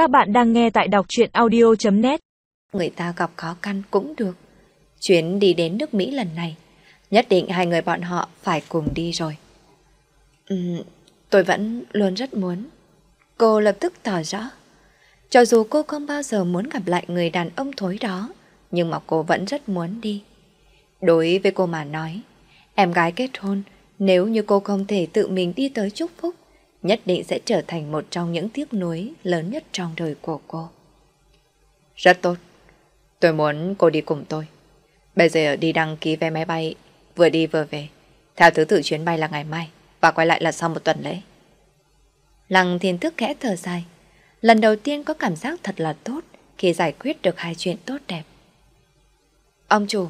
Các bạn đang nghe tại đọc truyện audio.net Người ta gặp khó khăn cũng được. Chuyến đi đến nước Mỹ lần này, nhất định hai người bọn họ phải cùng đi rồi. Ừ, tôi vẫn luôn rất muốn. Cô lập tức tỏ rõ. Cho dù cô không bao giờ muốn gặp lại người đàn ông thối đó, nhưng mà cô vẫn rất muốn đi. Đối với cô mà nói, em gái kết hôn, nếu như cô không thể tự mình đi tới chúc phúc, nhất định sẽ trở thành một trong những tiếc nuối lớn nhất trong đời của cô. Rất tốt. Tôi muốn cô đi cùng tôi. Bây giờ đi đăng ký vé máy bay, vừa đi vừa về. Theo thứ tự chuyến bay là ngày mai, và quay lại là sau một tuần lễ. Lăng thiên thức khẽ thở dài. Lần đầu tiên có cảm giác thật là tốt khi giải quyết được hai chuyện tốt đẹp. Ông chủ,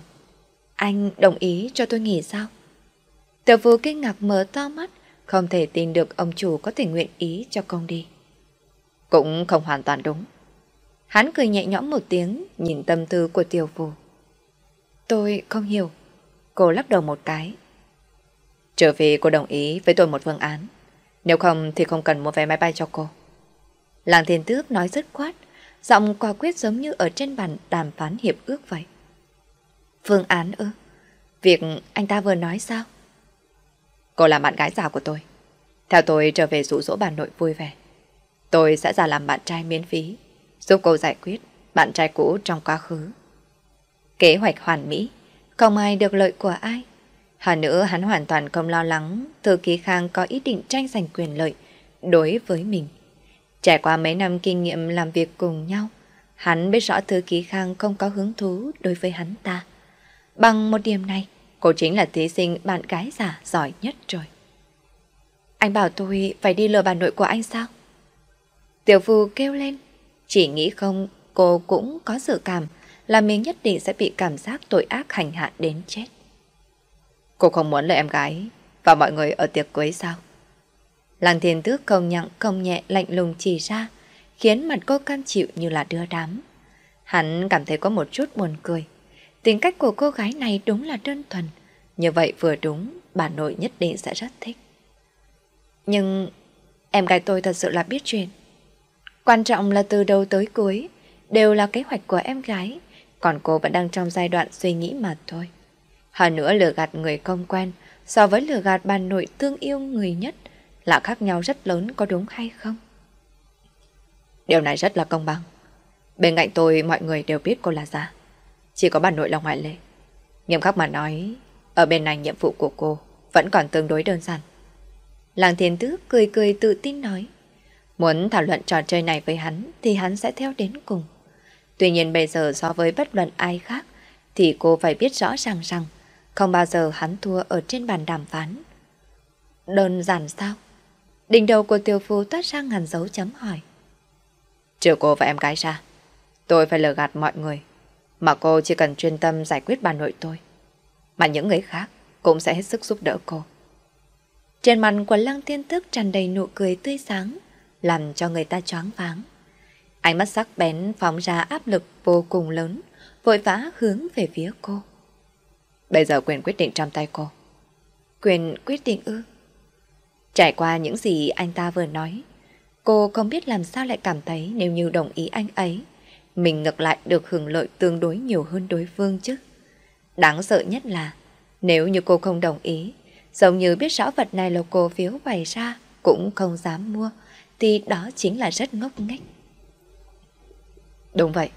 anh đồng ý cho tôi nghỉ sao? Tiểu vũ kinh ngạc mở to mắt, không thể tin được ông chủ có thể nguyện ý cho công đi. Cũng không hoàn toàn đúng. Hắn cười nhẹ nhõm một tiếng, nhìn tâm tư của tiểu phù. Tôi không hiểu. Cô lắc đầu một cái. Trở về cô đồng ý với tôi một phương án. Nếu không thì không cần mua vé máy bay cho cô. Làng thiên tước nói rất quát, giọng quả quyết giống như ở trên bàn đàm phán hiệp ước vậy. Phương án ư? Việc anh ta vừa nói sao? Cô là bạn gái già của tôi. Theo tôi trở về dụ dỗ bà nội vui vẻ. Tôi sẽ ra làm bạn trai miễn phí, giúp cô giải quyết bạn trai cũ trong quá khứ. Kế hoạch hoàn mỹ, không ai được lợi của ai. Hơn nữa hắn hoàn toàn không lo lắng Thư Ký Khang có ý định tranh giành quyền lợi đối với mình. Trải qua mấy năm kinh nghiệm làm việc cùng nhau, hắn biết rõ Thư Ký Khang không có hứng thú đối với hắn ta. Bằng một điểm này, cô chính là thí sinh bạn gái giả giỏi nhất rồi. Anh bảo tôi phải đi lừa bà nội của anh sao? Tiểu Phu kêu lên, chỉ nghĩ không cô cũng có sự cảm là mình nhất định sẽ bị cảm giác tội ác hành hạ đến chết. Cô không muốn lời em gái và mọi người ở tiệc cưới sao? Làng thiên tước không nhặng không nhẹ lạnh lùng chỉ ra, khiến mặt cô cam chịu như là đưa đám. Hắn cảm thấy có một chút buồn cười. Tính cách của cô gái này đúng là đơn thuần. Như vậy vừa đúng, bà nội nhất định sẽ rất thích. Nhưng em gái tôi thật sự là biết chuyện. Quan trọng là từ đầu tới cuối, đều là kế hoạch của em gái, còn cô vẫn đang trong giai đoạn suy nghĩ mà thôi. Hơn nữa lừa gạt người không quen so với lừa gạt bà nội thương yêu người nhất là khác nhau rất lớn có đúng hay không? Điều này rất là công bằng. Bên cạnh tôi mọi người đều biết cô là giả. Chỉ có bà nội là ngoại lệ. Nghiêm khắc mà nói, ở bên này nhiệm vụ của cô vẫn còn tương đối đơn giản. Làng thiên tước cười cười tự tin nói. Muốn thảo luận trò chơi này với hắn thì hắn sẽ theo đến cùng. Tuy nhiên bây giờ so với bất luận ai khác thì cô phải biết rõ ràng rằng không bao giờ hắn thua ở trên bàn đàm phán. Đơn giản sao? Đỉnh đầu của tiểu phu toát ra ngàn dấu chấm hỏi. Trừ cô và em gái ra, tôi phải lừa gạt mọi người, mà cô chỉ cần chuyên tâm giải quyết bà nội tôi. Mà những người khác cũng sẽ hết sức giúp đỡ cô. Trên mặt của lăng thiên thức tràn đầy nụ cười tươi sáng, làm cho người ta choáng váng. Ánh mắt sắc bén phóng ra áp lực vô cùng lớn, vội vã hướng về phía cô. Bây giờ quyền quyết định trong tay cô. Quyền quyết định ư? Trải qua những gì anh ta vừa nói, cô không biết làm sao lại cảm thấy nếu như đồng ý anh ấy, mình ngược lại được hưởng lợi tương đối nhiều hơn đối phương chứ. Đáng sợ nhất là, nếu như cô không đồng ý, giống như biết rõ vật này là cô phiếu bày ra, cũng không dám mua, thì đó chính là rất ngốc nghếch. Đúng vậy,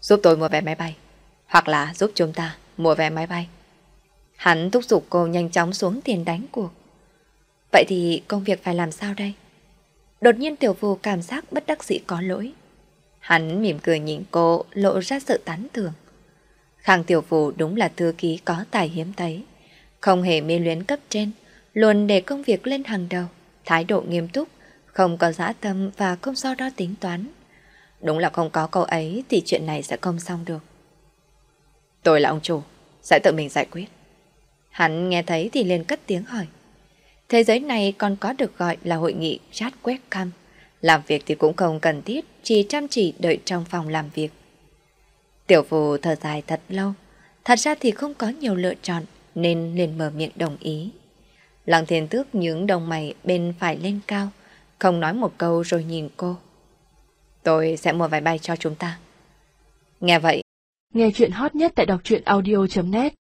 giúp tôi mua vé máy bay, hoặc là giúp chúng ta mua vé máy bay. Hắn thúc giục cô nhanh chóng xuống tiền đánh cuộc. Vậy thì công việc phải làm sao đây? Đột nhiên tiểu phù cảm giác bất đắc dĩ có lỗi. Hắn mỉm cười nhìn cô lộ ra sự tán thưởng. Khang tiểu phù đúng là thư ký có tài hiếm thấy. Không hề mê luyến cấp trên, luôn để công việc lên hàng đầu, thái độ nghiêm túc, không có dã tâm và không so đo tính toán. Đúng là không có câu ấy thì chuyện này sẽ không xong được. Tôi là ông chủ, sẽ tự mình giải quyết. Hắn nghe thấy thì liền cất tiếng hỏi. Thế giới này còn có được gọi là hội nghị chat webcam. Làm việc thì cũng không cần thiết, chỉ chăm chỉ đợi trong phòng làm việc. Tiểu phù thở dài thật lâu. Thật ra thì không có nhiều lựa chọn, nên liền mở miệng đồng ý. Lăng thiên tước những đồng mày bên phải lên cao, không nói một câu rồi nhìn cô. Tôi sẽ mua vài bay cho chúng ta. Nghe vậy. Nghe chuyện hot nhất tại đọc truyện audio.net